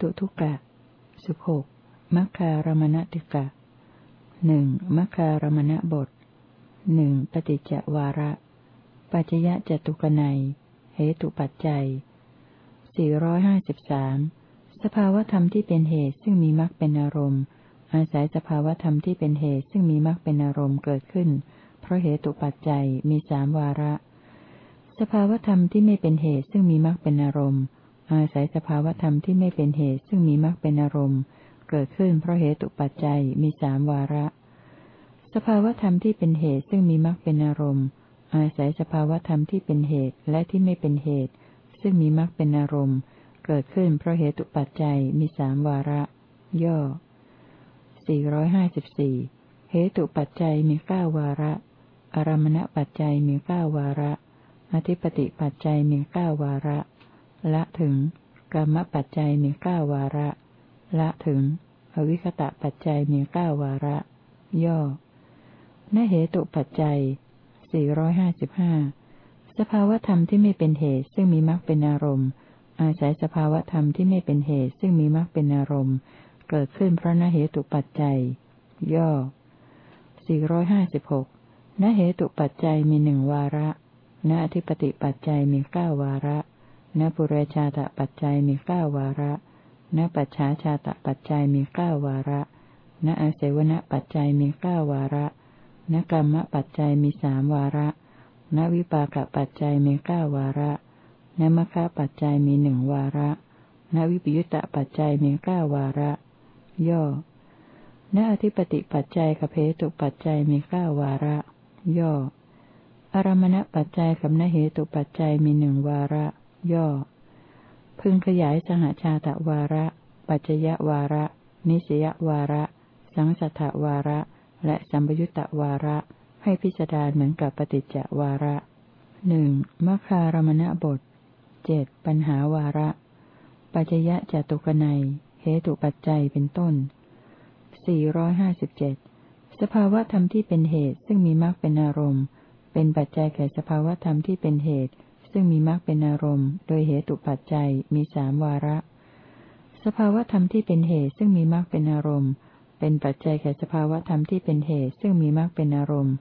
ตุทุกะสิบหกมัคคารมณติกะหนึ่งมัคคารมณบทหนึ่งปฏิจจวาระ ปัจยะจตุกนัย เหตุปัจจัยสี่ร้อยห้าสิบสามสภาวธรรมที่เป็นเหตุซึ่งมีมรรคเป็นอารมณ์ อาศัยสภาวธรรมที่เป็นเหตุซึ่งมีมรรคเป็นอารมณ์เกิดขึ้น เพราะเหตุปัจจัยมีสามวาระ สภาวธรรมที่ไม่เป็นเหตุซึ่งมีมรรคเป็นอารมณ์ อาศัยสภาวธรรมที่ไม่เป็นเหตุซึ่งมีมรรคเป็นอารมณ์ เกิดขึ้นเพราะเหตุปัจจัยมีสามวาระ สภาวธรรมที่เป็นเหตุซึ่งมีมรรคเป็นอารมณ์ อาศัยสภาวธรรมที่เป็นเหตุและที่ไม่เป็นเหตุ ซึ่งมีมรรคเป็นอารมณ์ เกิดขึ้นเพราะเหตุปัจจัยมีสามวาระ ย่อสี่ร้อยห้าสิบสี่เหตุปัจจัยมีเก้าวาระ อารมณปัจจัยมีเก้าวาระ อธิปติปัจจัยมีเก้าวาระ ละถึงกรรมปัจจัยมีเก้าวาระ ละถึง อวิคตะปัจจัยมีเก้าวาระ ย่อนเหตุปัจจัยสี่ร้อยห้าสิบห้าสภาวธรรมที่ไม่เป็นเหตุซึ่งมีมรรคเป็นอารมณ์ อาศัยสภาวธรรมที่ไม่เป็นเหตุซึ่งมีมรรคเป็นอารมณ์ เกิดขึ้นเพราะนเหตุปัจจัย ย่อ 456นเหตุปัจจัยมีหนึ่งวาระณอธิปติปัจจัยมีเก้าวาระ ณปุเรชาตปัจจัยมีเก้าวาระณปัจฉาชาตปัจจัยมีเก้าวาระณอาเสวณปัจจัยมีเก้าวาระณกรรมปัจจัยมีสามวาระณวิปากปัจจัยมีเก้าวาระ นมคาปัจจัยมีหนึ่งวาระ นวิปยุตตปัจจัยมีเก้าวาระ ย่อ ณอธิปติปัจจัยกับเพตุปัจจัยมีเก้าวาระ ย่อ อารมณปัจจัยกับนเหตุปัจจัยมีหนึ่งวาระ ย่อ พึงขยายสหชาตวาระ ปัจจยวาระ นิสยวาระ สังสัทธวาระ และสัมปยุตตวาระ ให้พิจารณาเหมือนกับปฏิจจวาระหนึ่งมคารมณบทเจ็ดปัญหาวาระ ปัจยะจตุกนัยเหตุปัจจัยเป็นต้นสี่ร้อยห้าสิบเจ็ดสภาวธรรมที่เป็นเหตุซึ่งมีมรรคเป็นอารมณ์ เป็นปัจจัยแก่สภาวธรรมที่เป็นเหตุ ซึ่งมีมรรคเป็นอารมณ์ โดยเหตุปัจจัยมีสามวาระ สภาวธรรมที่เป็นเหตุซึ่งมีมรรคเป็นอารมณ์ เป็นปัจจัยแก่สภาวธรรมที่เป็นเหตุซึ่งมีมรรคเป็นอารมณ์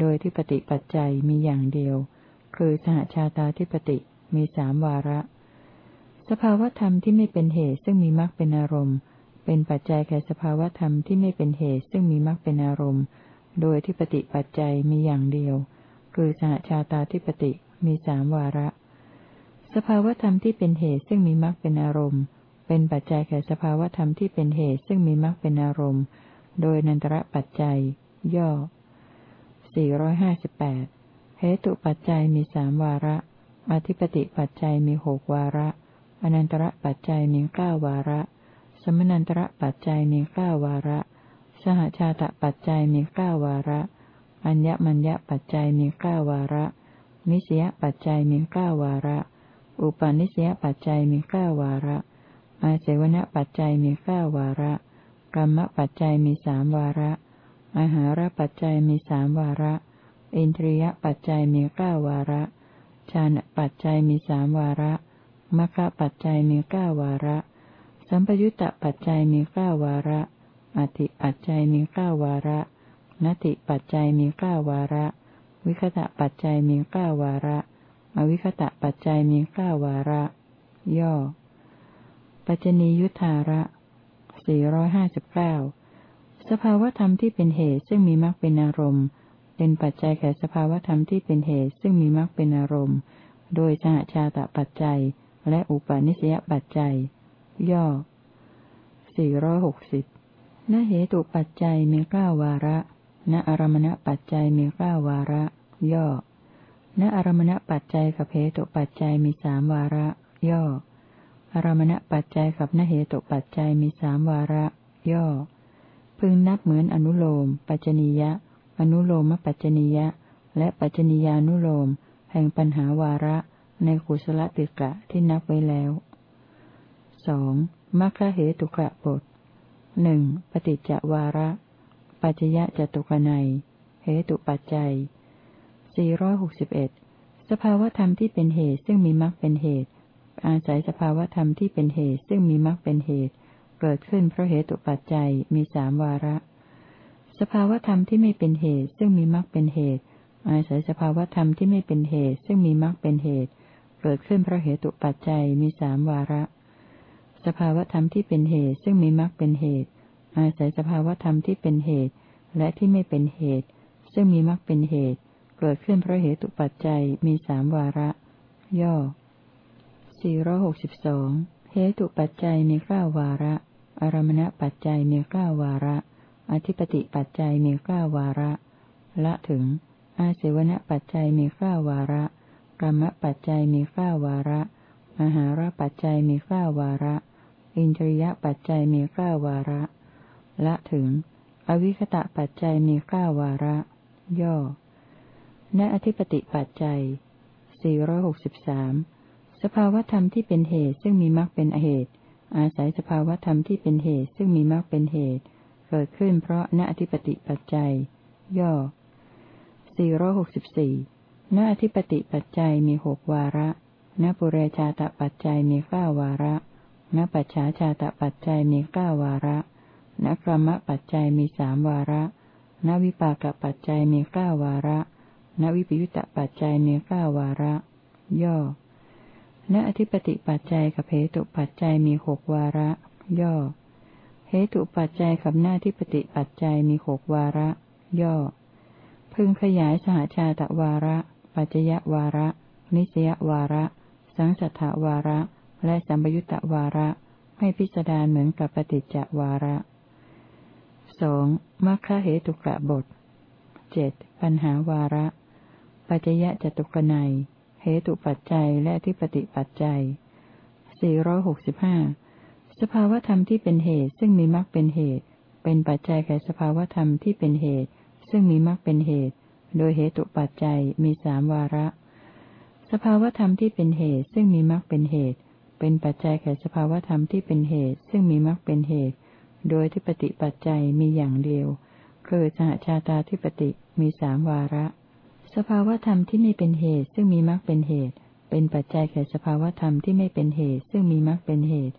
โดยที่ปฏิปัจจัยมีอย่างเดียว คือสหชาตาธิปติมีสามวาระ สภาวธรรมที่ไม่เป็นเหตุซึ่งมีมรรคเป็นอารมณ์ เป็นปัจจัยแก่สภาวธรรมที่ไม่เป็นเหตุซึ่งมีมรรคเป็นอารมณ์ โดยที่ปฏิปัจจัยมีอย่างเดียว คือสหชาตาธิปติ มีสามวาระ สภาวธรรมที่เป็นเหตุซึ่งมีมรรคเป็นอารมณ์ เป็นปัจจัยแก่สภาวธรรมที่เป็นเหตุซึ่งมีมรรคเป็นอารมณ์ โดยนันตระปัจจัย ย่อ 458 เหตุปัจจัยมีสามวาระ อธิปติปัจจัยมีหกวาระ อนันตระปัจจัยมีเก้าวาระ สมนันตระปัจจัยมีเก้าวาระ สหชาตปัจจัยมีเก้าวาระ อัญญมัญญปัจจัยมีเก้าวาระ นิสยปัจจัยมีเก้าวาระ อุปาณิสยปัจจัยมีเก้าวาระ อาเสวนปัจจัยมีเก้าวาระ กรรมปัจจัยมีสามวาระ อาหารปัจจัยมีสามวาระ อินทรียปัจจัยมีเก้าวาระฌานปัจจัยมีสามวาระมรรคปัจจัยมีเก้าวาระ สัมปยุตตปัจจัยมีเก้าวาระอธิปัจจัยมีเก้าวาระนติปัจจัยมีเก้าวาระ วิคตะปัจจัยมีเก้าวาระ อวิคตะปัจจัยมีเก้าวาระ ย่อ ปัจจนียุทธาระสี่ร้อยห้าสิบเก้าสภาวธรรมที่เป็นเหตุซึ่งมีมรรคเป็นอารมณ์ เป็นปัจจัยแก่สภาวธรรมที่เป็นเหตุซึ่งมีมรรคเป็นอารมณ์ โดยสหชาตปัจจัย และอุปาณิสยปัจจัย ย่อ 460ณเหตุปัจจัยมีเก้าวาระ ณอารมณปัจจัยมีเก้าวาระ ย่อ ณอารมณปัจจัยกับเหตุปัจจัยมีสามวาระ ย่อ อารมณปัจจัยกับนเหตุปัจจัยมีสามวาระ ย่อ พึงนับเหมือนอนุโลม ปัจจนิยะ อนุโลมปัจจนิยะ และปัจจนิยานุโลม แห่งปัญหาวาระ ในกุศลติกะที่นับไว้แล้วสองมัคคเหตุกะบทหนึ่งปฏิจจวาระ ปัจจยะจตุกนัยเหตุปัจจัยสี่ร้อยหกสิบเอ็ดสภาวธรรมที่เป็นเหตุซึ่งมีมรรคเป็นเหตุ อาศัยสภาวธรรมที่เป็นเหตุซึ่งมีมรรคเป็นเหตุ เกิดขึ้นเพราะเหตุปัจจัยมีสามวาระ สภาวธรรมที่ไม่เป็นเหตุซึ่งมีมรรคเป็นเหตุ อาศัยสภาวธรรมที่ไม่เป็นเหตุซึ่งมีมรรคเป็นเหตุ เกิดขึ้นเพราะเหตุปัจจัยมีสามวาระ สภาวธรรมที่เป็นเหตุซึ่งมีมรรคเป็นเหตุ อาศัยสภาวธรรมที่เป็นเหตุ และที่ไม่เป็นเหตุ ซึ่งมีมรรคเป็นเหตุ เกิดขึ้นเพราะเหตุปัจจัยมีสามวาระ ย่อ 462 เหตุปัจจัยมีเก้าวาระ อารมณปัจจัยมีเก้าวาระ อธิปติปัจจัยมีเก้าวาระ ละถึง อาเสวนปัจจัยมีเก้าวาระกรรมปัจจัยมีเก้าวาระ มหาราปัจจัยมีเก้าวาระ อินทรียปัจจัยมีเก้าวาระ ละถึง อวิคตะปัจจัยมีเก้าวาระ ย่อ ณอธิปติปัจจัย463 สภาวธรรมที่เป็นเหตุซึ่งมีมรรคเป็นเหตุ อาศัยสภาวธรรมที่เป็นเหตุซึ่งมีมรรคเป็นเหตุ เกิดขึ้นเพราะณอธิปติปัจจัย ย่อ 464 ณอธิปติปัจจัยมีหกวาระณปุเรชาตปัจจัยมีเก้าวาระณปัจฉาชาตปัจจัยมีเก้าวาระ ณกรรมปัจจัยมีสามวาระ ณวิปากปัจจัยมีเก้าวาระ ณวิปยุตตปัจจัยมีเก้าวาระ ย่อ ณอธิปติปัจจัยกับเหตุปัจจัยมีหกวาระ ย่อ เหตุปัจจัยกับหน้าที่ปฏิปัจจัยมีหกวาระ ย่อ พึงขยายสหชาตวาระ ปัจจยวาระ นิสยวาระ สังสัทธวาระ และสัมปยุตตวาระ ให้พิจารณาเหมือนกับปฏิจจวาระ สองมัคคเหตุกะบทเจ็ดปัญหาวาระ ปัจจยะจตุกนัยเหตุปัจจัยและที่ปฏิปัจจัย465 สภาวธรรมที่เป็นเหตุ ซึ่งมีมรรคเป็นเหตุ เป็นปัจจัยแก่สภาวธรรมที่เป็นเหตุ ซึ่งมีมรรคเป็นเหตุ โดยเหตุปัจจัยมีสามวาระ สภาวธรรมที่เป็นเหตุ ซึ่งมีมรรคเป็นเหตุ เป็นปัจจัยแก่สภาวธรรมที่เป็นเหตุ ซึ่งมีมรรคเป็นเหตุ โดยที่ปฏิปัจจัยมีอย่างเดียว คือสหชาตาธิปติมีสามวาระ สภาวธรรมที่ไม่เป็นเหตุซึ่งมีมรรคเป็นเหตุ เป็นปัจจัยแก่สภาวธรรมที่ไม่เป็นเหตุซึ่งมีมรรคเป็นเหตุ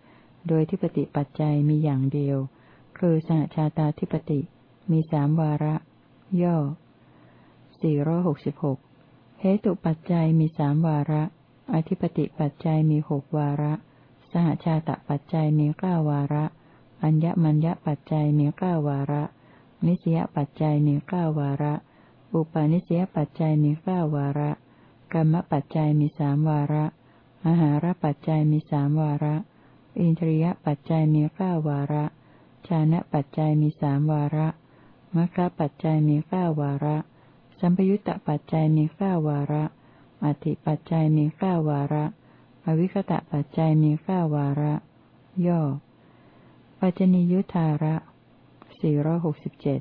โดยที่ปฏิปัจจัยมีอย่างเดียว คือสหชาตาธิปติมีสามวาระ ย่อ 466 เหตุปัจจัยมีสามวาระ อธิปติปัจจัยมีหกวาระ สหชาตปัจจัยมีเก้าวาระ อัญญมัญญปัจจัยมีเก้าวาระ นิสยปัจจัยมีเก้าวาระ อุปาณิสยปัจจัยมีเก้าวาระ กรรมปัจจัยมีสามวาระอาหารปัจจัยมีสามวาระ อินทรียปัจจัยมีเก้าวาระ ชานะปัจจัยมีสามวาระมรรคปัจจัยมีเก้าวาระ สัมปยุตตปัจจัยมีเก้าวาระ อธิปัจจัยมีเก้าวาระ อวิคตะปัจจัยมีเก้าวาระ ย่อ ปัจจนิยุทธาระสี่ร้อยหกสิบเจ็ด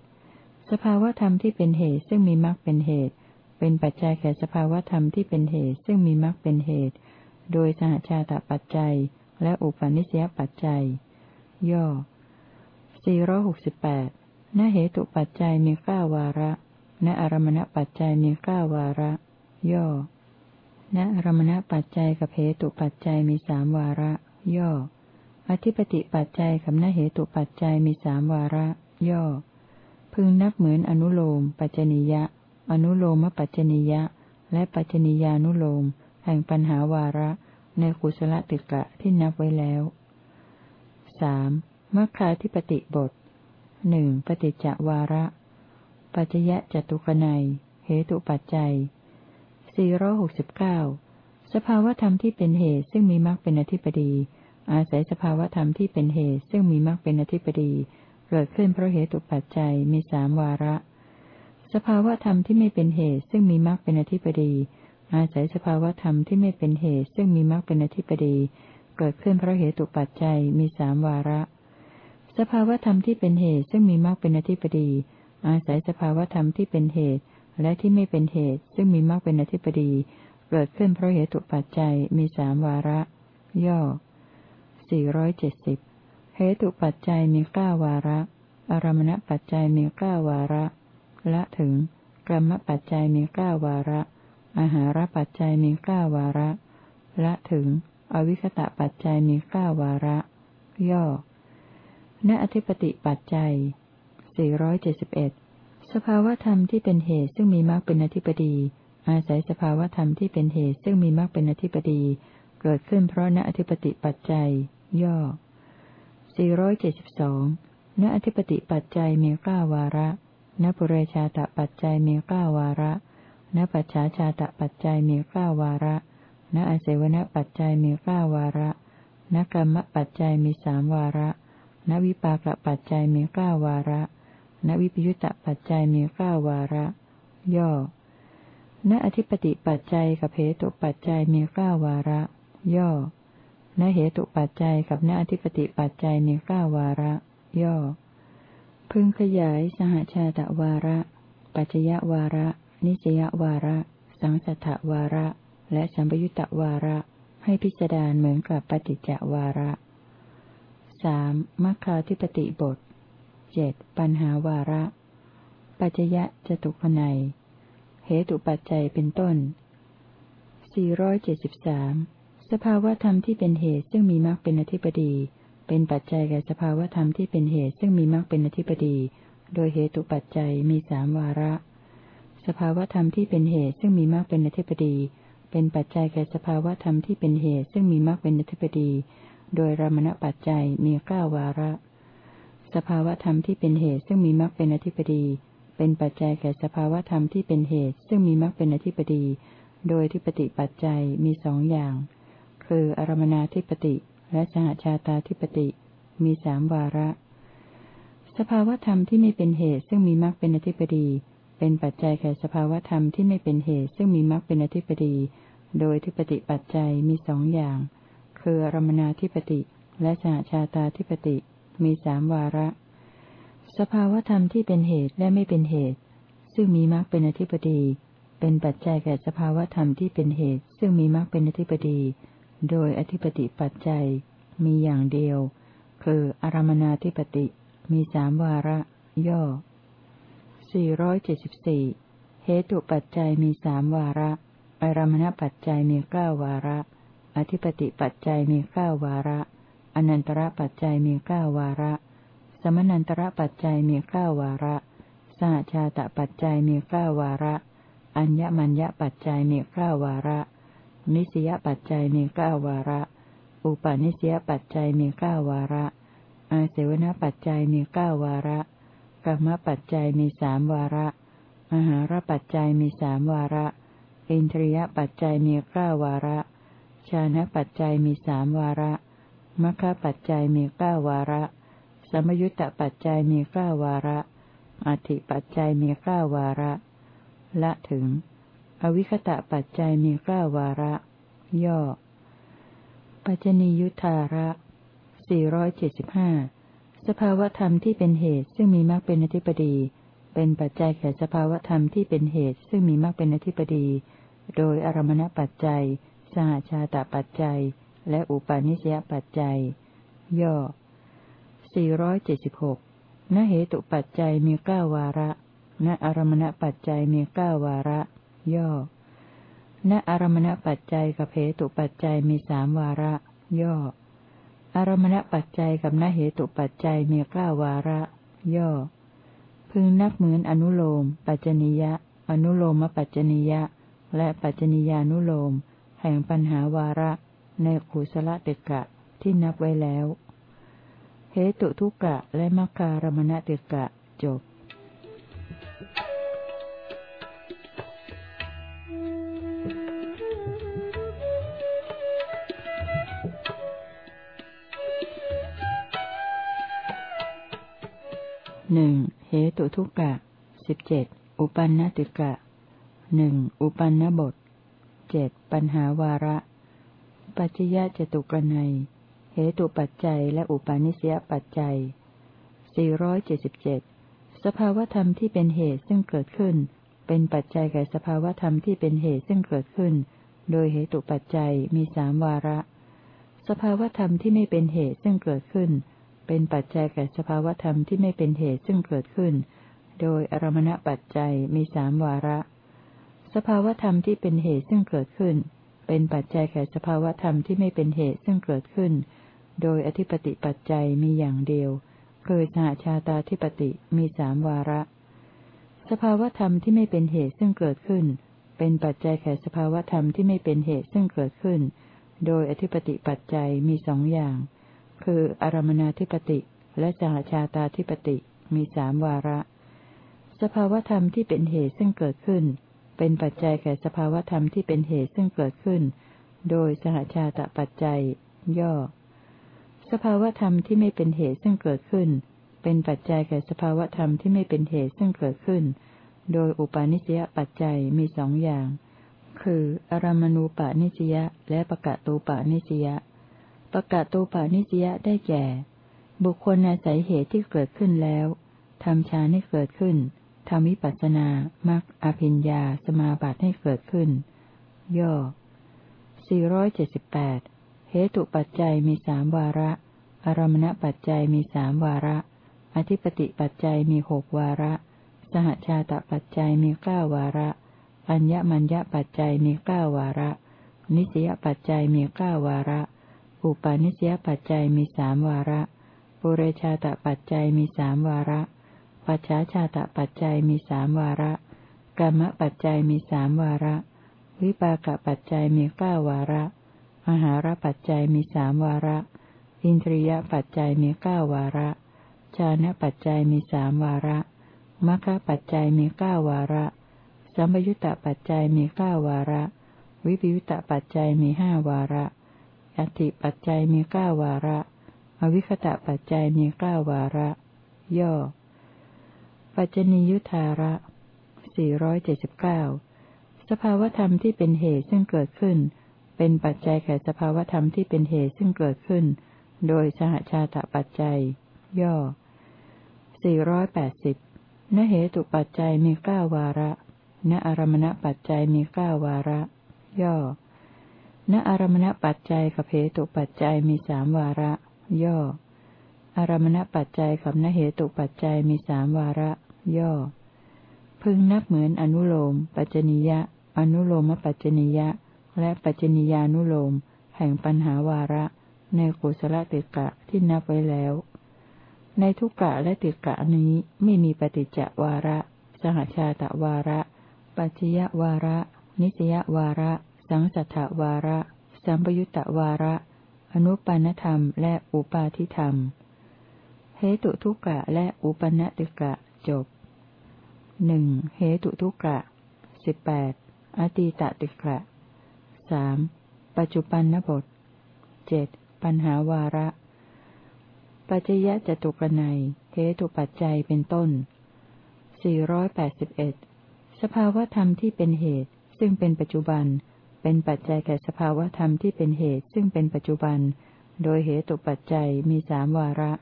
สภาวธรรมที่เป็นเหตุซึ่งมีมรรคเป็นเหตุ เป็นปัจจัยแก่สภาวธรรมที่เป็นเหตุซึ่งมีมรรคเป็นเหตุ โดยสหชาตปัจจัย และอุปาณิสยปัจจัย ย่อ 468 ณเหตุปัจจัยมีเก้าวาระ ณอารมณปัจจัยมีเก้าวาระ ย่อ ณอารมณปัจจัยกับเหตุปัจจัยมีสามวาระ ย่อ อธิปติปัจจัยกับณเหตุปัจจัยมีสามวาระ ย่อ พึงนับเหมือนอนุโลม ปัจจนิยะ อนุโลมปัจจนิยะ และปัจจนิยานุโลม แห่งปัญหาวาระ ในกุศลติกะที่นับไว้แล้วสามมัคคาธิปติบทหนึ่งปฏิจจวาระ ปัจยะจตุกนัย เหตุปัจจัยสี่ร้อหกสิบเก้าสภาวธรรมที่เป็นเหตุซึ่งมีมรรคเป็นอธิปดี อาศัยสภาวธรรมที่เป็นเหตุ ซึ่งมีมรรคเป็นอธิปดีเกิดขึ้นเพราะเหตุปัจจัยมีสามวาระ สภาวธรรมที่ไม่เป็นเหตุ ซึ่งมีมรรคเป็นอธิปดี อาศัยสภาวธรรมที่ไม่เป็นเหตุ ซึ่งมีมรรคเป็นอธิปดีเกิดขึ้นเพราะเหตุปัจจัยมีสามวาระ สภาวธรรมที่เป็นเหตุซึ่งมีมรรคเป็นอธิปดี อาศัยสภาวธรรมที่เป็นเหตุ และที่ไม่เป็นเหตุ ซึ่งมีมรรคเป็นอธิปดี เกิดขึ้นเพราะเหตุปัจจัยมีสามวาระ ย่อ 470เหตุปัจจัยมีเก้าวาระ อารมณปัจจัยมีเก้าวาระ ละถึง กรรมปัจจัยมีเก้าวาระ อาหารปัจจัยมีเก้าวาระ ละถึง อวิคตะปัจจัยมีเก้าวาระ ย่อ ณอธิปติปัจจัย471สภาวธรรมที่เป็นเหตุซึ่งมีมรรคเป็นอธิปดี อาศัยสภาวธรรมที่เป็นเหตุซึ่งมีมรรคเป็นอธิปดี เกิดขึ้นเพราะณอธิปติปัจจัย ย่อ 472 ณอธิปติปัจจัยมีเก้าวาระ ณปุเรชาตปัจจัยมีเก้าวาระ ณปัจฉาชาตปัจจัยมีเก้าวาระ ณอาศวณปัจจัยมีเก้าวาระ ณกรรมปัจจัยมีสามวาระ ณวิปากปัจจัยมีเก้าวาระ ณวิปยุตตปัจจัยมีเก้าวาระ ย่อ ณอธิปติปัจจัยกับเหตุปัจจัยมีเก้าวาระ ย่อ ณเหตุปัจจัยกับณอธิปติปัจจัยมีเก้าวาระ ย่อ พึงขยายสหชาตวาระ ปัจจยวาระ นิจยวาระ สังสัทวาระ และสัมปยุตตวาระ ให้พิจารณาเหมือนกับปฏิจจวาระสามมัคคาธิปติบทเจ็ดปัญหาวาระ ปัจจยะจตุายในเหตุปัจจัยเป็นต้น 473 ภาวธรรมที่เป็นเหตุซึ่งมีมรรคเป็นอธิปดี เป็นปัจจัยแก่สภาวธรรมที่เป็นเหตุซึ่งมีมรรคเป็นอธิปดี โดยเหตุปัจจัยมีสามวาระ สภาวธรรมที่เป็นเหตุซึ่งมีมรรคเป็นอธิปดี เป็นปัจจัยแก่สภาวธรรมที่เป็นเหตุซึ่งมีมรรคเป็นอธิปดี โดยรมณปัจจัยมีเก้าวาระ สภาวธรรมที่เป็นเหตุซึ่งมีมรรคเป็นอธิปดี เป็นปัจจัยแก่สภาวธรรมที่เป็นเหตุซึ่งมีมรรคเป็นอธิปดี โดยที่ปฏิปัจจัยมีสองอย่าง คืออารมนาธิปติและสหชาตาธิปติมีสามวาระ สภาวธรรมที่ไม่เป็นเหตุซึ่งมีมรรคเป็นอธิปดี เป็นปัจจัยแก่สภาวธรรมที่ไม่เป็นเหตุซึ่งมีมรรคเป็นอธิปดี โดยที่ปฏิปัจจัยมีสองอย่าง คืออารมนาธิปติและสหชาตาธิปติมีสามวาระ สภาวธรรมที่เป็นเหตุและไม่เป็นเหตุ ซึ่งมีมรรคเป็นอธิปดี เป็นปัจจัยแก่สภาวธรรมที่เป็นเหตุ ซึ่งมีมรรคเป็นอธิปดี โดยอธิปติปัจจัยมีอย่างเดียว คืออารมนาธิปติมีสามวาระ ย่อ 474 เหตุปัจจัยมีสามวาระ อารมณปัจจัยมีเก้าวาระ อธิปติปัจจัยมีเก้าวาระ อนันตระปัจจัยมีเก้าวาระ สมนันตระปัจจัยมีเก้าวาระสหชาตปัจจัยมีเก้าวาระ อัญญมัญญปัจจัยมีเก้าวาระ นิสยปัจจัยมีเก้าวาระ อุปาณิสยปัจจัยมีเก้าวาระ อาเสวนปัจจัยมีเก้าวาระกรรมปัจจัยมีสามวาระอาหารปัจจัยมีสามวาระ อินทรียปัจจัยมีเก้าวาระ ชานะปัจจัยมีสามวาระมัคคปัจจัยมีเก้าวาระ สมยุตตปัจจัยมีเก้าวาระอธิปัจจัยมีเก้าวาระ ละถึง อวิคตะปัจจัยมีเก้าวาระ ย่อ ปัจจนียุทธาระสี่ร้อยเจ็ดสิบห้าสภาวธรรมที่เป็นเหตุซึ่งมีมรรคเป็นอธิปดี เป็นปัจจัยแก่สภาวธรรมที่เป็นเหตุซึ่งมีมรรคเป็นอธิปดี โดยอารมณปัจจัย สหชาตปัจจัย และอุปาณิสยปัจจัย ย่อ 476 ณเหตุปัจจัยมีเก้าวาระ ณอารมณปัจจัยมีเก้าวาระ ย่อ ณอารมณปัจจัยกับเหตุปัจจัยมีสามวาระ ย่อ อารมณปัจจัยกับณเหตุปัจจัยมีเก้าวาระ ย่อ พึงนับเหมือนอนุโลม ปัจจนิยะ อนุโลมปัจจนิยะ และปัจจนิยานุโลม แห่งปัญหาวาระ ในกุศละเตกะที่นับไว้แล้ว เหตุทุกะและมัคคารมณเตกะจบ หนึ่งเหตุทุกะสิบเจ็ดอุปันนติกะหนึ่งอุปันนบทเจ็ดปัญหาวาระ ปัจจยะจตุกนัยเหตุปัจจัยและอุปาณิสยปัจจัย 477 สภาวธรรมที่เป็นเหตุซึ่งเกิดขึ้น เป็นปัจจัยแก่สภาวธรรมที่เป็นเหตุซึ่งเกิดขึ้น โดยเหตุปัจจัยมีสามวาระ สภาวธรรมที่ไม่เป็นเหตุซึ่งเกิดขึ้น เป็นปัจจัยแก่สภาวธรรมที่ไม่เป็นเหตุซึ่งเกิดขึ้น โดยอารมณปัจจัยมีสามวาระ สภาวธรรมที่เป็นเหตุซึ่งเกิดขึ้น เป็นปัจจัยแก่สภาวธรรมที่ไม่เป็นเหตุซึ่งเกิดขึ้น โดยอธิปติปัจจัยมีอย่างเดียว คือสหชาตาธิปติมีสามวาระ สภาวธรรมที่ไม่เป็นเหตุซึ่งเกิดขึ้น เป็นปัจจัยแก่สภาวธรรมที่ไม่เป็นเหตุซึ่งเกิดขึ้น โดยอธิปติปัจจัยมีสองอย่าง คืออารมนาธิปติและสหชาตาธิปติมีสามวาระ สภาวธรรมที่เป็นเหตุซึ่งเกิดขึ้น เป็นปัจจัยแก่สภาวธรรมที่เป็นเหตุซึ่งเกิดขึ้น โดยสหชาตปัจจัย ย่อ สภาวธรรมที่ไม่เป็นเหตุซึ่งเกิดขึ้น เป็นปัจจัยแก่สภาวธรรมที่ไม่เป็นเหตุซึ่งเกิดขึ้น โดยอุปาณิสยปัจจัยมีสองอย่าง คือ อารมณูปาณิสยและปะกะตูปาณิสยา ประกะตูปาณิสยได้แก่ บุคคลอาศัยเหตุที่เกิดขึ้นแล้วทำฌานให้เกิดขึ้นทำวิปัสสนามักอภิญญาสมาบัติให้เกิดขึ้น ย่อ 478 เหตุปัจจัยมีสามวาระ อารมณปัจจัยมีสามวาระ อธิปติปัจจัยมีหกวาระ สหชาตปัจจัยมีเก้าวาระ อัญญมัญญปัจจัยมีเก้าวาระ นิสยปัจจัยมีเก้าวาระ อุปาณิสยปัจจัยมีสามวาระ ปุเรชาตปัจจัยมีสามวาระ ปัจฉาชาตปัจจัยมีสามวาระกรรมปัจจัยมีสามวาระ วิปากปัจจัยมีเก้าวาระ มหาราปัจจัยมีสามวาระ อินทรียปัจจัยมีเก้าวาระ ชานะปัจจัยมีสามวาระมัคคะปัจจัยมีเก้าวาระ สัมยุตตปัจจัยมีเก้าวาระ วิปยุตตปัจจัยมีห้าวาระ อธิปัจจัยมีเก้าวาระ อวิคตะปัจจัยมีเก้าวาระ ย่อ ปัจจนิยุทธาระ479สภาวธรรมที่เป็นเหตุซึ่งเกิดขึ้น เป็นปัจจัยแก่สภาวธรรมที่เป็นเหตุซึ่งเกิดขึ้น โดยสหชาตปัจจัย ย่อ 480 นเหตุปัจจัยมีเก้าวาระ ณอารมณปัจจัยมีเก้าวาระ ย่อ ณอารมณปัจจัยกับเหตุปัจจัยมีสามวาระ ย่อ อารมณปัจจัยกับนเหตุปัจจัยมีสามวาระ ย่อ พึงนับเหมือนอนุโลม ปัจจนิยะ อนุโลมปัจจนิยะ และปัจจนิยานุโลม แห่งปัญหาวาระ ในกุศลติกะที่นับไว้แล้ว ในทุกกะและติกะนี้ไม่มีปฏิจจวาระ สหชาตวาระ ปัจจยวาระ นิสยวาระ สังสัทธวาระ สัมปยุตตวาระ อนุปานธรรม และอุปาทิธรรม เหตุทุกกะและอุปนติกะจบหนึ่งเหตุทุกะสิบแปดอตีตติกะสามปัจจุบันนบทเจ็ดปัญหาวาระ ปัจจยะจตุกนัยเหตุปัจจัยเป็นต้นสี่ร้อยแปดสิบเอ็ดสภาวธรรมที่เป็นเหตุ ซึ่งเป็นปัจจุบัน เป็นปัจจัยแก่สภาวธรรมที่เป็นเหตุซึ่งเป็นปัจจุบัน โดยเหตุปัจจัยมีสามวาระ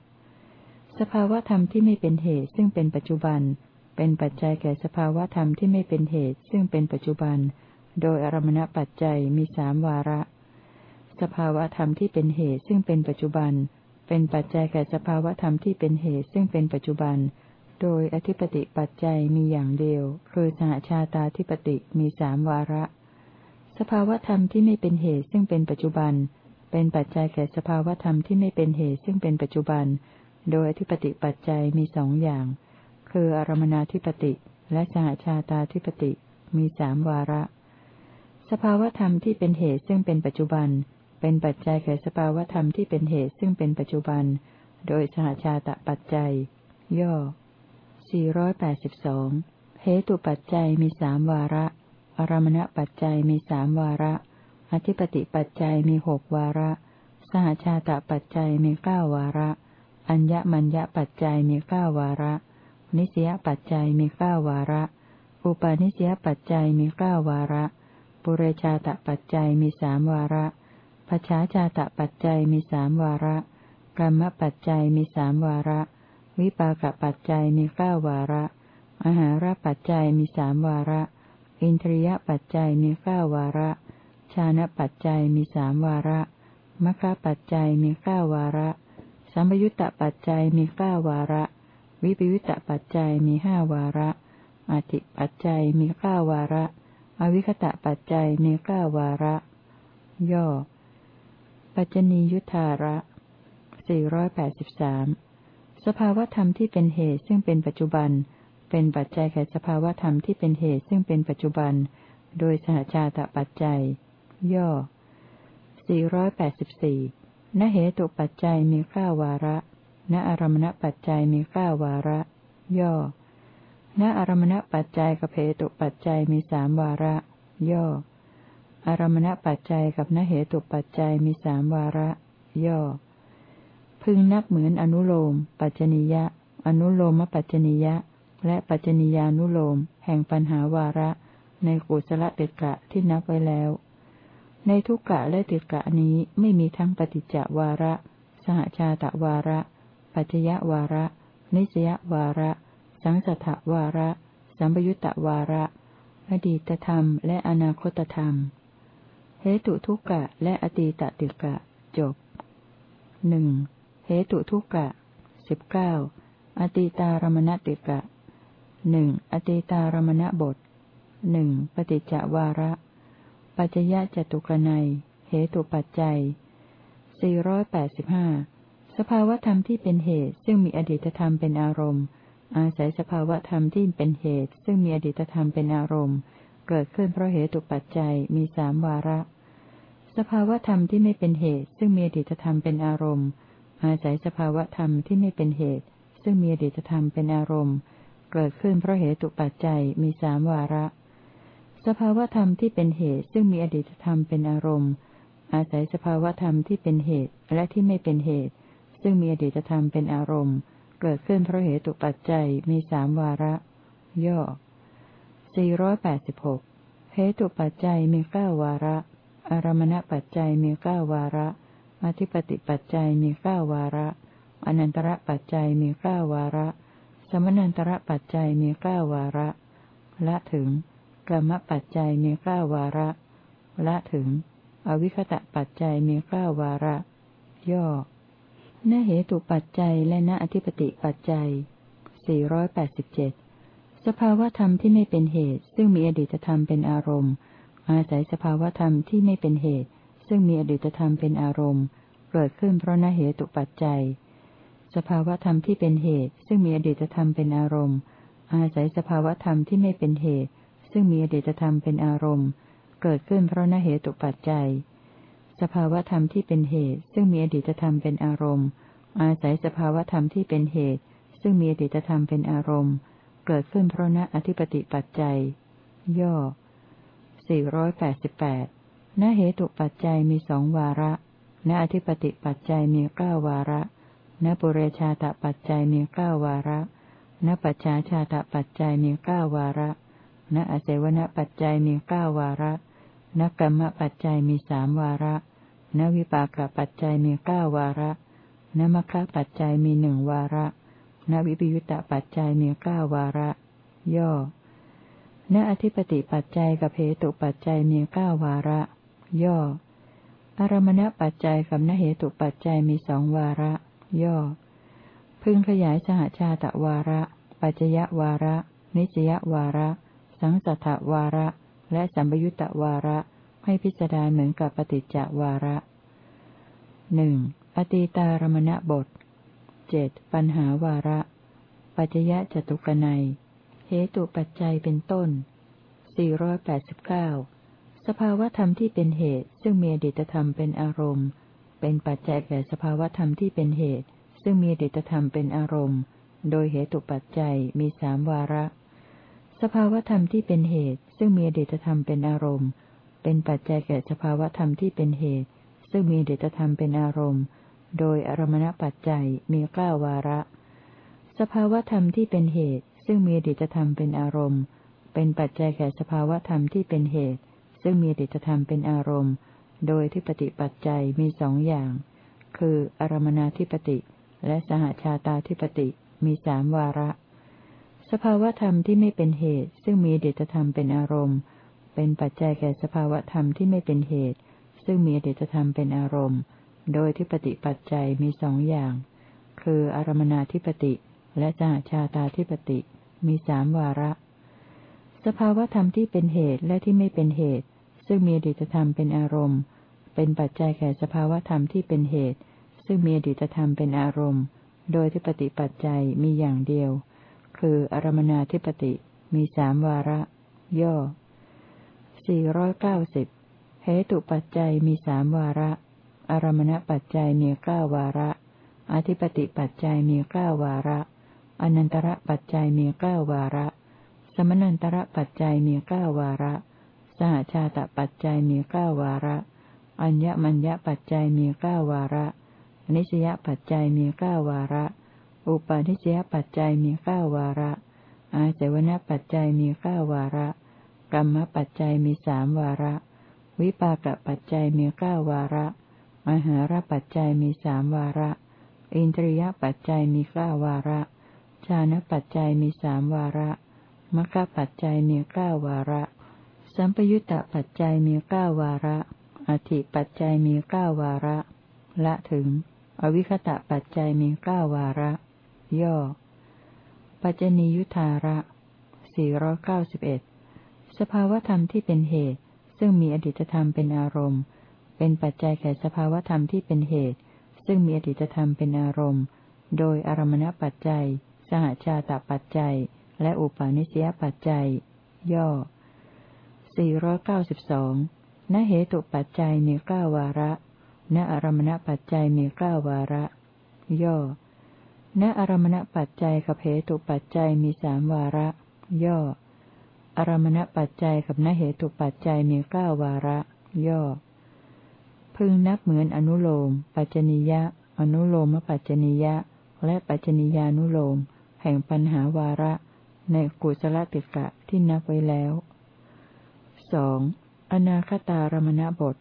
สภาวธรรมที่ไม่เป็นเหตุซึ่งเป็นปัจจุบัน เป็นปัจจัยแก่สภาวธรรมที่ไม่เป็นเหตุซึ่งเป็นปัจจุบัน โดยอารมณปัจจัยมีสามวาระ สภาวธรรมที่เป็นเหตุซึ่งเป็นปัจจุบัน เป็นปัจจัยแก่สภาวธรรมที่เป็นเหตุซึ่งเป็นปัจจุบันโดยอธิปติปัจจัยมีอย่างเดียว คือสหชาตาธิปติมีสามวาระ สภาวธรรมที่ไม่เป็นเหตุซึ่งเป็นปัจจุบัน เป็นปัจจัยแก่สภาวธรรมที่ไม่เป็นเหตุซึ่งเป็นปัจจุบัน โดยอธิปติปัจจัยมีสองอย่าง คืออารมนาธิปติ และสหชาตาธิปติ มีสามวาระ สภาวธรรมที่เป็นเหตุซึ่งเป็นปัจจุบัน เป็นปัจจัยแก่สภาวธรรมที่เป็นเหตุซึ่งเป็นปัจจุบัน โดยสหชาตปัจจัย ย่อ 482 เหตุปัจจัยมีสามวาระ อารมณปัจจัยมีสามวาระ อธิปติปัจจัยมีหกวาระ สหชาตปัจจัยมีเก้าวาระ อัญญมัญญปัจจัยมีเก้าวาระ นิสยปัจจัยมีเก้าวาระ อุปาณิสยปัจจัยมีเก้าวาระ ปุเรชาตปัจจัยมีสามวาระปัจฉาชาตปัจจัยมีสามวาระกรรมปัจจัยมีสามวาระ วิปากปัจจัยมีเก้าวาระ อาหารปัจจัยมีสามวาระ อินทรียปัจจัยมีเก้าวาระ ชานะปัจจัยมีสามวาระมคคปัจจัยมีเก้าวาระ สัมยุตตปัจจัยมีเก้าวาระ วิปวิตะปัจจัยมีห้าวาระอธิปัจจัยมีเก้าวาระ อวิคตะปัจจัยมีเก้าวาระ ย่อ ปัจจนียุทธาระสี่ร้อยแปดสิบสามสภาวธรรมที่เป็นเหตุซึ่งเป็นปัจจุบัน เป็นปัจจัยแก่สภาวธรรมที่เป็นเหตุซึ่งเป็นปัจจุบัน โดยสหชาตปัจจัย ย่อสี่ร้อยแปดสิบสี่ณเหตุปัจจัยมีข้าวาระ ณอารมณปัจจัยมีข้าวาระ ย่อ ณอารมณปัจจัยกับเหตุปัจจัยมีสามวาระ ย่อ อารมณปัจจัยกับณเหตุปัจจัยมีสามวาระ ย่อ พึงนับเหมือนอนุโลม ปัจจนิยะ อนุโลมปัจจนิยะ และปัจจนิยานุโลม แห่งปัญหาวาระ ในกุศลติกะที่นับไว้แล้ว ในทุกกะและติกะนี้ไม่มีทั้งปฏิจจวาระ สหชาตวาระ ปัจจยวาระ นิสยวาระ สังสัทวาระ สัมปยุตตวาระ อดีตธรรม และอนาคตธรรม เหตุทุกกะและอตีตติกะ จบหนึ่งเหตุทุกกะสิบเก้าอตีตารมณติกะ หนึ่งอตีตารมณบทหนึ่งปฏิจจวาระ ปัจจยะจตุกนัยเหตุปัจจัย 485 สภาวธรรมที่เป็นเหตุ ซึ่งมีอดีตธรรมเป็นอารมณ์ อาศัยสภาวธรรมที่เป็นเหตุ ซึ่งมีอดีตธรรมเป็นอารมณ์ เกิดขึ้นเพราะเหตุปัจจัยมีสามวาระ สภาวธรรมที่ไม่เป็นเหตุ ซึ่งมีอดีตธรรมเป็นอารมณ์ อาศัยสภาวธรรมที่ไม่เป็นเหตุ ซึ่งมีอดีตธรรมเป็นอารมณ์ เกิดขึ้นเพราะเหตุปัจจัยมีสามวาระ สภาวธรรมที่เป็นเหตุซึ่งมีอดีตธรรมเป็นอารมณ์ อาศัยสภาวธรรมที่เป็นเหตุและที่ไม่เป็นเหตุ ซึ่งมีอดีตธรรมเป็นอารมณ์ เกิดขึ้นเพราะเหตุปัจจัยมีสามวาระ ย่อ 486 เหตุปัจจัยมีเก้าวาระ อารมณปัจจัยมีเก้าวาระ อธิปติปัจจัยมีเก้าวาระ อนันตระปัจจัยมีเก้าวาระ มนันตระปัจจัยมีเก้าวาระ ละถึงกรรมปัจจัยมีเก้าวาระ ละถึง อวิคตะปัจจัยมีเก้าวาระ ย่อณเหตุปัจจัยและณอธิปติปัจจัย 487 สภาวธรรมที่ไม่เป็นเหตุ ซึ่งมีอดีตธรรมเป็นอารมณ์ อาศัยสภาวธรรมที่ไม่เป็นเหตุ ซึ่งมีอดีตธรรมเป็นอารมณ์ เกิดขึ้นเพราะณเหตุปัจจัย สภาวธรรมที่เป็นเหตุ ซึ่งมีอดีตธรรมเป็นอารมณ์ อาศัยสภาวธรรมที่ไม่เป็นเหตุ ซึ่งมีอดีตธรรมเป็นอารมณ์ เกิดขึ้นเพราะนเหตุปัจจัย สภาวธรรมที่เป็นเหตุ ซึ่งมีอดีตธรรมเป็นอารมณ์ อาศัยสภาวธรรมที่เป็นเหตุ ซึ่งมีอดีตธรรมเป็นอารมณ์ เกิดขึ้นเพราะนอธิปติปัจจัย ย่อ 488ณเหตุปัจจัยมีสองวาระ ณอธิปติปัจจัยมีเก้าวาระ ณปุเรชาตปัจจัยมีเก้าวาระณปัจฉาชาตปัจจัยมีเก้าวาระณอาศัยวณปัจจัยมีเก้าวาระณกรรมปัจจัยมีสามวาระณวิปากปัจจัยมีเก้าวาระณมคคปัจจัยมีหนึ่งวาระณวิปยุตตปัจจัยมีเก้าวาระ ย่อ ณอธิปติปัจจัยกับเหตุปัจจัยมีเก้าวาระ ย่อ อารมณปัจจัยกับนเหตุปัจจัยมีสองวาระ ย่อ พึงขยายสหชาตวาระ ปัจจยวาระ นิจยวาระ สังสัทวาระ และสัมยุตตวาระ ให้พิจารณาเหมือนกับปฏิจจวาระหนึ่งอตีตารมณบทเจ็ดปัญหาวาระ ปัจจยะจตุกนัยเหตุปัจจัยเป็นต้นสี่ร้อยแปดสิบเก้าสภาวธรรมที่เป็นเหตุ ซึ่งมีอดีตธรรมเป็นอารมณ์ เป็นปัจจัยแก่สภาวธรรมที่เป็นเหตุ ซึ่งมีอดีตธรรมเป็นอารมณ์ โดยเหตุปัจจัยมีสามวาระ สภาวธรรมที่เป็นเหตุ ซึ่งมีอดีตธรรมเป็นอารมณ์ เป็นปัจจัยแก่สภาวธรรมที่เป็นเหตุ ซึ่งมีอดีตธรรมเป็นอารมณ์ โดยอารมณปัจจัยมีเก้าวาระ สภาวธรรมที่เป็นเหตุ ซึ่งมีอดีตธรรมเป็นอารมณ์ เป็นปัจจัยแก่สภาวธรรมที่เป็นเหตุ ซึ่งมีอดีตธรรมเป็นอารมณ์ โดยที่ปฏิปัจจัยมีสองอย่าง คืออารมนาธิปติ และสหชาตาธิปติมีสามวาระ สภาวธรรมที่ไม่เป็นเหตุ ซึ่งมีเดชธรรมเป็นอารมณ์ เป็นปัจจัยแก่สภาวธรรมที่ไม่เป็นเหตุ ซึ่งมีเดชธรรมเป็นอารมณ์ โดยที่ปฏิปัจจัยมีสองอย่าง คืออารมนาธิปติ และสหชาตาธิปติมีสามวาระ สภาวธรรมที่เป็นเหตุและที่ไม่เป็นเหตุ ซึ่งมีเดชธรรมเป็นอารมณ์ เป็นปัจจัยแก่สภาวธรรมที่เป็นเหตุ ซึ่งมีอดีตธรรมเป็นอารมณ์ โดยที่ปฏิปัจจัยมีอย่างเดียว คืออารมนาธิปติมีสามวาระ ย่อสี่ร้อยเก้าสิบเหตุปัจจัยมีสามวาระ อารมณปัจจัยมีเก้าวาระ อธิปติปัจจัยมีเก้าวาระ อนันตระปัจจัยมีเก้าวาระ สมนันตระปัจจัยมีเก้าวาระ สหชาตปัจจัยมีเก้าวาระ อัญญมัญญปัจจัยมีเก้าวาระนิสยปัจจัยมีเก้าวาระ อุปาณิสยปัจจัยมีเก้าวาระ อาเสวนปัจจัยมีเก้าวาระ กรรมปัจจัยมีสามวาระ วิปากปัจจัยมีเก้าวาระ มหาราปัจจัยมีสามวาระ อินทรียปัจจัยมีเก้าวาระ ชานะปัจจัยมีสามวาระมรรคปัจจัยมีเก้าวาระ สัมปยุตตปัจจัยมีเก้าวาระ อธิปัจจัยมีเก้าวาระ ละถึง อวิคตะปัจจัยมีเก้าวาระ ย่อ ปัจจนียุทธาระสี่ร้อยเก้าสิบเอ็ดสภาวธรรมที่เป็นเหตุ ซึ่งมีอดีตธรรมเป็นอารมณ์ เป็นปัจจัยแก่สภาวธรรมที่เป็นเหตุ ซึ่งมีอดีตธรรมเป็นอารมณ์ โดยอารมณปัจจัย สหชาตปัจจัย และอุปาณิสยปัจจัย ย่อ 492 ณเหตุปัจจัยมีเก้าวาระณอารมณปัจจัยมีเก้าวาระ ย่อ ณอารมณปัจจัยกับเหตุปัจจัยมีสามวาระ ย่อ อารมณปัจจัยกับนเหตุปัจจัยมีเก้าวาระ ย่อ พึงนับเหมือนอนุโลม ปัจจนิยะ อนุโลมปัจจนิยะ และปัจจนิยานุโลม แห่งปัญหาวาระ ในกุศลติกะที่นับไว้แล้วสอง อนาคตารมณบท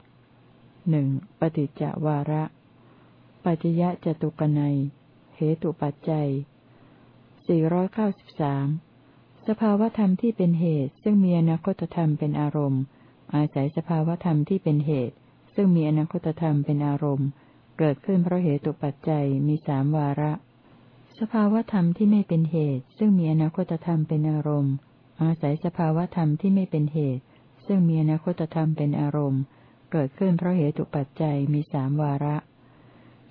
หนึ่งปฏิจจวาระ ปัจจยะจตุกนัย เหตุปัจจัยสี่ร้อยเก้าสิบสามสภาวธรรมที่เป็นเหตุ ซึ่งมีอนาคตธรรมเป็นอารมณ์ อาศัยสภาวธรรมที่เป็นเหตุ ซึ่งมีอนาคตธรรมเป็นอารมณ์ เกิดขึ้นเพราะเหตุปัจจัยมีสามวาระ สภาวธรรมที่ไม่เป็นเหตุ ซึ่งมีอนาคตธรรมเป็นอารมณ์ อาศัยสภาวธรรมที่ไม่เป็นเหตุ ซึ่งมีอนาคตธรรมเป็นอารมณ์ เกิดขึ้นเพราะเหตุปัจจัยมีสามวาระ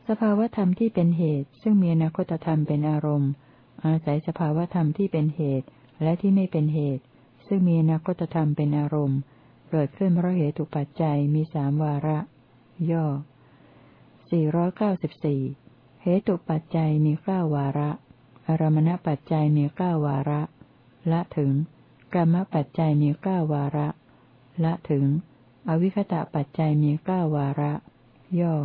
สภาวธรรมที่เป็นเหตุ ซึ่งมีอนาคตธรรมเป็นอารมณ์ อาศัยสภาวธรรมที่เป็นเหตุและที่ไม่เป็นเหตุ ซึ่งมีอนาคตธรรมเป็นอารมณ์ เกิดขึ้นเพราะเหตุปัจจัยมีสามวาระ ย่อ 494 เหตุปัจจัยมีเก้าวาระ อารมณปัจจัยมีเก้าวาระ ละถึงกรรมปัจจัยมีเก้าวาระ ละถึง อวิคตะปัจจัยมีเก้าวาระ ย่อ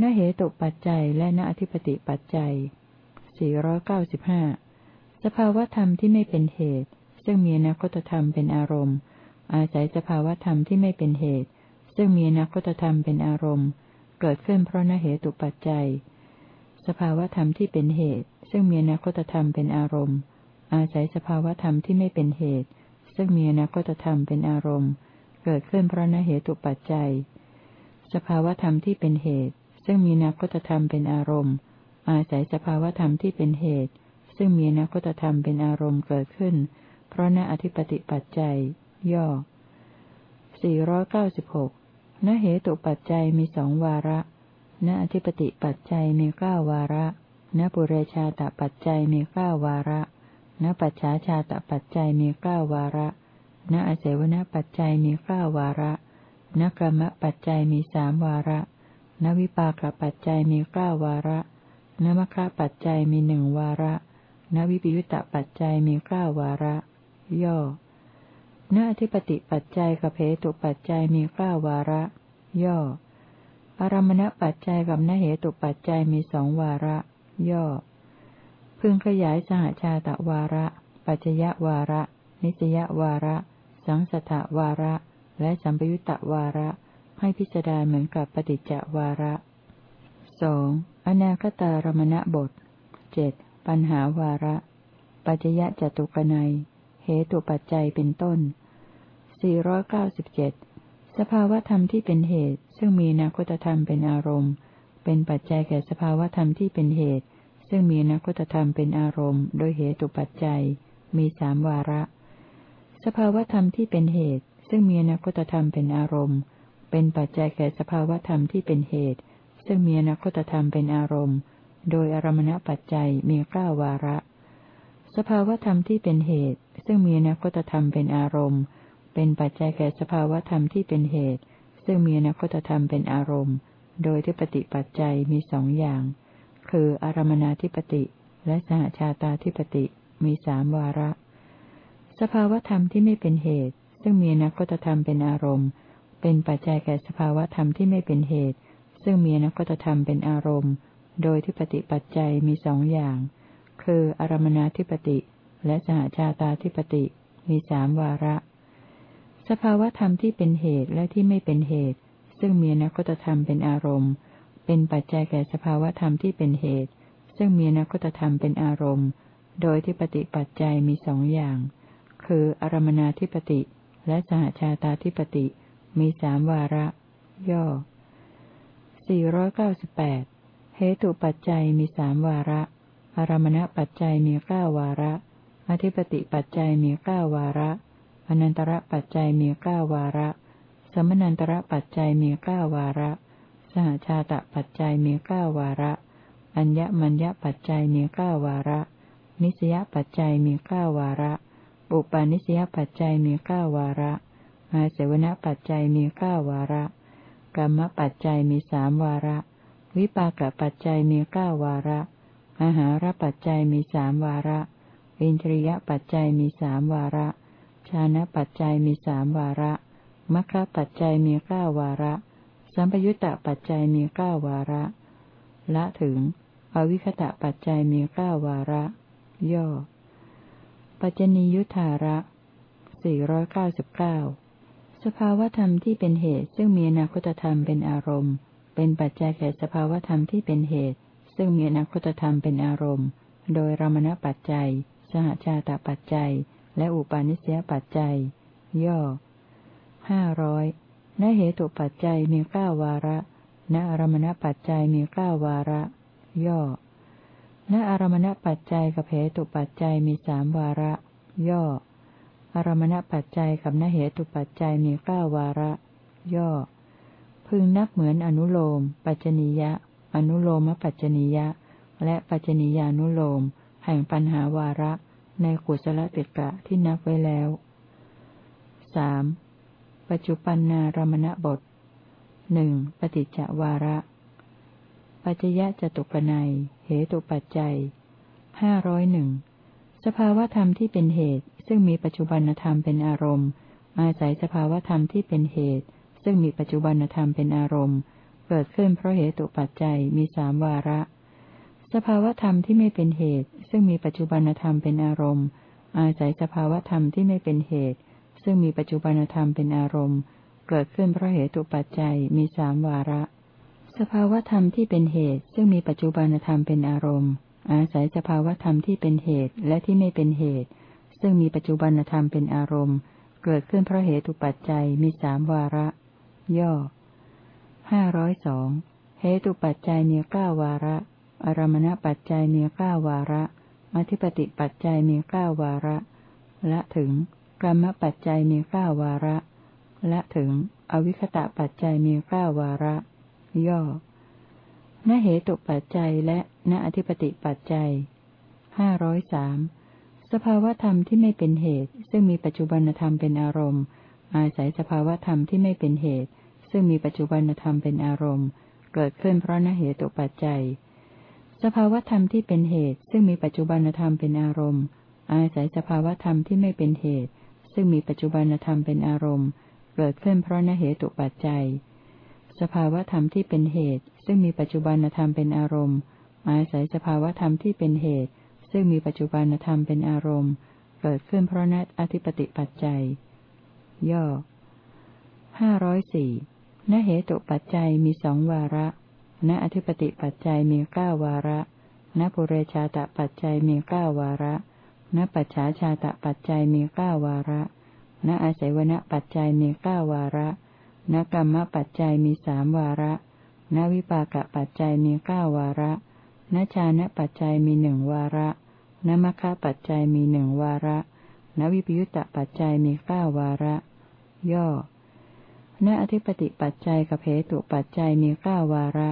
นเหตุปัจจัยและนอธิปติปัจจัย 495 สภาวธรรมที่ไม่เป็นเหตุ ซึ่งมีนาคตธรรมเป็นอารมณ์ อาศัยสภาวธรรมที่ไม่เป็นเหตุ ซึ่งมีนาคตธรรมเป็นอารมณ์ เกิดขึ้นเพราะนเหตุปัจจัย สภาวธรรมที่เป็นเหตุ ซึ่งมีนาคตธรรมเป็นอารมณ์ อาศัยสภาวธรรมที่ไม่เป็นเหตุ ซึ่งมีอนาคตธรรมเป็นอารมณ์ เกิดขึ้นเพราะนเหตุปัจจัย สภาวธรรมที่เป็นเหตุ ซึ่งมีอนาคตธรรมเป็นอารมณ์ อาศัยสภาวธรรมที่เป็นเหตุ ซึ่งมีนักตธรรมเป็นอารมณ์เกิดขึ้น เพราะนอธิปติปัจจัย ย่อ 496ณเหตุปัจจัยมีสองวาระณอธิปติปัจจัยมีเก้าวาระณปุเรชาตปัจจัยมีเก้าวาระ ณปัจฉาชาตปัจจัยมีเก้าวาระ ณอเสวนปัจจัยมีเก้าวาระ ณกรรมปัจจัยมีสามวาระ ณวิปากปัจจัยมีเก้าวาระ ณมคปัจจัยมีหนึ่งวาระ ณวิปยุตตปัจจัยมีเก้าวาระ ย่อ ณอธิปติปัจจัยกับเหตุปัจจัยมีเก้าวาระ ย่ออารมณปัจจัยกับนเหตุปัจจัยมีสองวาระ ย่อ พึงขยายสหชาตวาระ ปัจจยวาระ นิสยวาระ สังสถวาระ และสัมปยุตตวาระ ให้พิจารณาเหมือนกับปฏิจจวาระสองอนาคตารมณบทเจ็ดปัญหาวาระ ปัจจยะจตุกนัย เหตุปัจจัยเป็นต้น 497 สภาวธรรมที่เป็นเหตุ ซึ่งมีนาคตธรรมเป็นอารมณ์ เป็นปัจจัยแก่สภาวธรรมที่เป็นเหตุ ซึ่งมีนาคตธรรมเป็นอารมณ์ โดยเหตุปัจจัย มีสามวาระ สภาวธรรมที่เป็นเหตุ ซึ่งมีนาคตธรรมเป็นอารมณ์ เป็นปัจจัยแก่สภาวธรรมที่เป็นเหตุ ซึ่งมีนาคตธรรมเป็นอารมณ์ โดยอารมณปัจจัยมีเก้าวาระ สภาวธรรมที่เป็นเหตุ ซึ่งมีนาคตธรรมเป็นอารมณ์ เป็นปัจจัยแก่สภาวธรรมที่เป็นเหตุ ซึ่งมีนาคตธรรมเป็นอารมณ์ โดยที่ปฏิปัจจัยมีสองอย่าง คืออารมนาธิปติ และสหชาตาธิปติมีสามวาระ สภาวธรรมที่ไม่เป็นเหตุ ซึ่งมีนาคตธรรมเป็นอารมณ์ เป็นปัจจัยแก่สภาวธรรมที่ไม่เป็นเหตุ ซึ่งมีนาคตธรรมเป็นอารมณ์ โดยที่ปฏิปัจจัยมีสองอย่าง คืออารมนาธิปติ และสหชาตาธิปติมีสามวาระ สภาวธรรมที่เป็นเหตุและที่ไม่เป็นเหตุ ซึ่งมีนาคตธรรมเป็นอารมณ์ เป็นปัจจัยแก่สภาวธรรมที่เป็นเหตุ ซึ่งมีนาคตธรรมเป็นอารมณ์ โดยที่ปฏิปัจจัยมีสองอย่าง คืออารมนาธิปติ และสหชาตาธิปติ มีสามวาระ ย่อ 498 เหตุปัจจัยมีสามวาระ อารมณปัจจัยมีเก้าวาระ อธิปติปัจจัยมีเก้าวาระ อนันตระปัจจัยมีเก้าวาระ สมนันตระปัจจัยมีเก้าวาระ สหชาตปัจจัยมีเก้าวาระ อัญญมัญญปัจจัยมีเก้าวาระ นิสยปัจจัยมีเก้าวาระปุปานิสยปัจจัยมีเก้าวาระ อาเสวนปัจจัยมีเก้าวาระ กรรมปัจจัยมีสามวาระ วิปากปัจจัยมีเก้าวาระ อาหารปัจจัยมีสามวาระ อินทรียปัจจัยมีสามวาระ ชานะปัจจัยมีสามวาระมัคคปัจจัยมีเก้าวาระ สัมปยุตตะปัจจัยมีเก้าวาระ ละถึง อวิคตะปัจจัยมีเก้าวาระ ย่อ ปัจจนียุทธาระ499สภาวธรรมที่เป็นเหตุซึ่งมีอนาคตธรรมเป็นอารมณ์ เป็นปัจจัยแก่สภาวธรรมที่เป็นเหตุ ซึ่งมีอนาคตธรรมเป็นอารมณ์ โดยรมณปัจจัย สหชาตปัจจัย และอุปาณิสยปัจจัย ย่อห้าร้อย ณเหตุปัจจัยมีเก้าวาระณอารมณปัจจัยมีเก้าวาระ ย่อ ณอารมณปัจจัยกับเหตุปัจจัยมีสามวาระ ย่อ อารมณปัจจัยกับนเหตุปัจจัยมีเก้าวาระ ย่อ พึงนับเหมือนอนุโลม ปัจจนิยะ อนุโลมปัจจนิยะ และปัจจนิยานุโลม แห่งปัญหาวาระ ในกุศลติกะที่นับไว้แล้วส ปัจจุปันนารมณบทหนึ่งปฏิจจวาระ ปัจยะจตุปนัย เหตุปัจจัยห้าร้อยหนึ่งสภาวธรรมที่เป็นเหตุ ซึ่งมีปัจจุบันธรรมเป็นอารมณ์ อาศัยสภาวธรรมที่เป็นเหตุ ซึ่งมีปัจจุบันธรรมเป็นอารมณ์ เกิดขึ้นเพราะเหตุปัจจัยมีสามวาระ สภาวธรรมที่ไม่เป็นเหตุ ซึ่งมีปัจจุบันธรรมเป็นอารมณ์ อาศัยสภาวธรรมที่ไม่เป็นเหตุ ซึ่งมีปัจจุบันธรรมเป็นอารมณ์ เกิดขึ้นเพราะเหตุปัจจัยมีสามวาระ สภาวธรรมที่เป็นเหตุ ซึ่งมีปัจจุบันธรรมเป็นอารมณ์ อาศัยสภาวธรรมที่เป็นเหตุและที่ไม่เป็นเหตุ ซึ่งมีปัจจุบันธรรมเป็นอารมณ์ เกิดขึ้นเพราะเหตุปัจจัยมีสามวาระ ย่อห้าร้อยสองเหตุปัจจัยมีเก้าวาระ อารมณปัจจัยมีเก้าวาระ อธิปติปัจจัยมีเก้าวาระ ละถึง กรรมปัจจัยมีเก้าวาระ และถึง อวิคตะปัจจัยมีเก้าวาระ ย่อณเหตุปัจจัยและณอธิปติปัจจัยห้าร้อยสามสภาวธรรมที่ไม่เป็นเหตุ ซึ่งมีปัจจุบันธรรมเป็นอารมณ์ อาศัยสภาวธรรมที่ไม่เป็นเหตุ ซึ่งมีปัจจุบันธรรมเป็นอารมณ์ เกิดขึ้นเพราะณเหตุปัจจัย สภาวธรรมที่เป็นเหตุ ซึ่งมีปัจจุบันธรรมเป็นอารมณ์ อาศัยสภาวธรรมที่ไม่เป็นเหตุ ซึ่งมีปัจจุบันธรรมเป็นอารมณ์ เกิดขึ้นเพราะณเหตุปัจจัย สภาวธรรมที่เป็นเหตุ ซึ่งมีปัจจุบันธรรมเป็นอารมณ์ อาศัยสภาวธรรมที่เป็นเหตุ ซึ่งมีปัจจุบันธรรมเป็นอารมณ์ เกิดขึ้นเพราะนัตอธิปติปัจจัย ย่อห้าร้อยสี่ณเหตุปัจจัยมีสองวาระ ณอธิปติปัจจัยมีเก้าวาระ ณปุเรชาตปัจจัยมีเก้าวาระ ณปัจฉาชาตะปัจจัยมีเก้าวาระ ณอาศัยวณปัจจัยมีเก้าวาระนกรรมปัจจัยมีสามวาระนวิปากปัจจัยมีเก้าวาระนชานะปัจจัยมีหนึ่งวาระนมัคคะปัจจัยมีหนึ่งวาระนวิปยุตตปัจจัยมีเก้าวาระ ย่อ ณอธิปติปัจจัยกับเหตุปัจจัยมีเก้าวาระ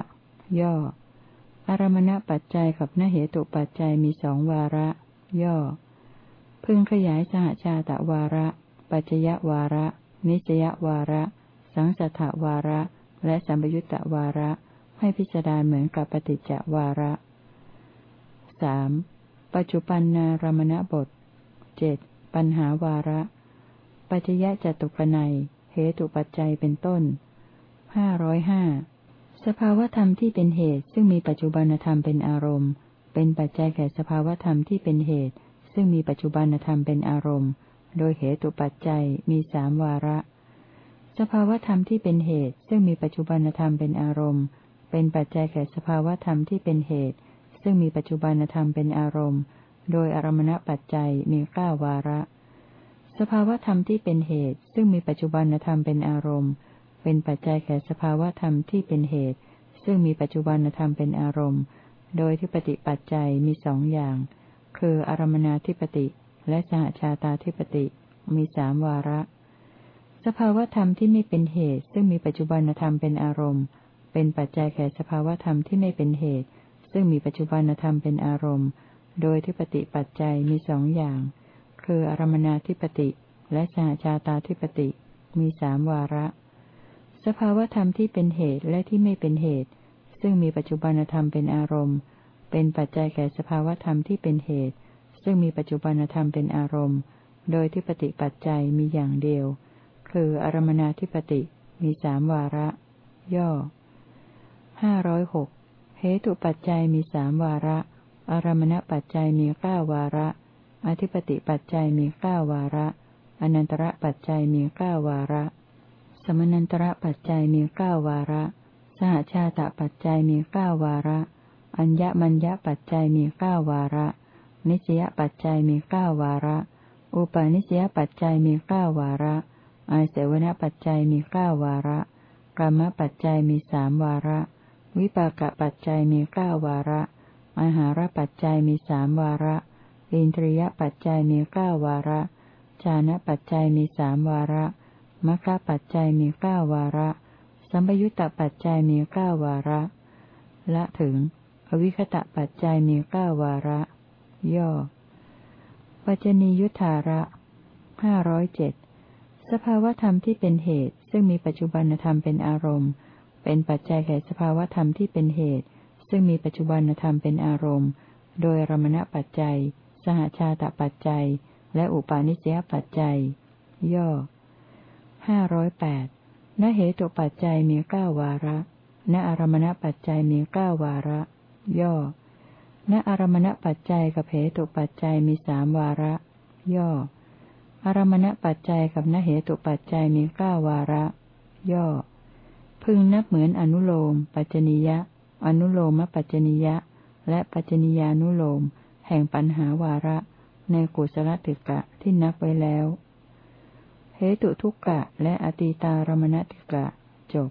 ย่ออารมณปัจจัยกับนเหตุปัจจัยมีสองวาระ ย่อ พึงขยายสหชาตะวาระ ปัจจยวาระ นิจยวาระ สังสัทธวาระ และสัมยุตตวาระ ให้พิจารณาเหมือนกับปฏิจจวาระสามปัจจุปันนารมณบทเจ็ดปัญหาวาระ ปัจจยะจตุปนัยเหตุปัจจัยเป็นต้นห้าร้อยห้าสภาวธรรมที่เป็นเหตุซึ่งมีปัจจุบันธรรมเป็นอารมณ์ เป็นปัจจัยแก่สภาวธรรมที่เป็นเหตุ ซึ่งมีปัจจุบันธรรมเป็นอารมณ์ โดยเหตุปัจจัยมีสามวาระ สภาวธรรมที่เป็นเหตุ ซึ่งมีปัจจุบันธรรมเป็นอารมณ์ เป็นปัจจัยแก่สภาวธรรมที่เป็นเหตุ ซึ่งมีปัจจุบันธรรมเป็นอารมณ์ โดยอารมณปัจจัยมีเก้าวาระ สภาวธรรมที่เป็นเหตุ ซึ่งมีปัจจุบันธรรมเป็นอารมณ์ เป็นปัจจัยแก่สภาวธรรมที่เป็นเหตุ ซึ่งมีปัจจุบันธรรมเป็นอารมณ์ โดยที่ปฏิปัจจัยมีสองอย่าง คืออารมนาธิปติและสหชาตาธิปติมีสามวาระ สภาวธรรมที่ไม่เป็นเหตุ ซึ่งมีปัจจุบันธรรมเป็นอารมณ์ เป็นปัจจัยแก่สภาวธรรมที่ไม่เป็นเหตุ ซึ่งมีปัจจุบันธรรมเป็นอารมณ์ โดยที่ปฏิปัจจัยมีสองอย่าง คืออารมนาธิปติและสหชาตาธิปติมีสามวาระ สภาวธรรมที่เป็นเหตุและที่ไม่เป็นเหตุ ซึ่งมีปัจจุบันธรรมเป็นอารมณ์ เป็นปัจจัยแก่สภาวธรรมที่เป็นเหตุ ซึ่งมีปัจจุบันธรรมเป็นอารมณ์ โดยที่ปฏิปัจจัยมีอย่างเดียว คืออารมนาธิปติมีสามวาระ ย่อห้าร้อยหกเหตุปัจจัยมีสามวาระ อารมณปัจจัยมีเก้าวาระ อธิปติปัจจัยมีเก้าวาระ อนันตระปัจจัยมีเก้าวาระ สมนันตระปัจจัยมีเก้าวาระ สหชาตปัจจัยมีเก้าวาระ อัญญมัญญปัจจัยมีเก้าวาระ นิสยปัจจัยมีเก้าวาระ อุปาณิสยปัจจัยมีเก้าวาระอาเสวนปัจจัยมีเก้าวาระกรรมปัจจัยมีสามวาระ วิปากปัจจัยมีเก้าวาระ อาหารปัจจัยมีสามวาระ อินทรียปัจจัยมีเก้าวาระชานะปัจจัยมีสามวาระมัคคะปัจจัยมีเก้าวาระ สัมปยุตตปัจจัยมีเก้าวาระ ละถึง อวิคตะปัจจัยมีเก้าวาระ ย่อ ปัจจนียุทธาระห้าร้อยเจ็ดสภาวธรรมที่เป็นเหตุ ซึ่งมีปัจจุบันธรรมเป็นอารมณ์ เป็นปัจจัยแก่สภาวธรรมที่เป็นเหตุ ซึ่งมีปัจจุบันธรรมเป็นอารมณ์ โดยรมณปัจจัย สหชาตปัจจัย และอุปาณิสยปัจจัย ย่อห้าร้อยแปดณเหตุปัจจัยมีเก้าวาระ ณอารมณปัจจัยมีเก้าวาระ ย่อ ณอารมณปัจจัยกับเหตุปัจจัยมีสามวาระ ย่อ อารมณปัจจัยกับณเหตุปัจจัยมีเก้าวาระ ย่อ พึงนับเหมือนอนุโลม ปัจจนิยะ อนุโลมปัจจนิยะ และปัจจนิยานุโลม แห่งปัญหาวาระ ในกุศลติกะที่นับไว้แล้ว เหตุทุกกะและอตีตารมณติกะจบ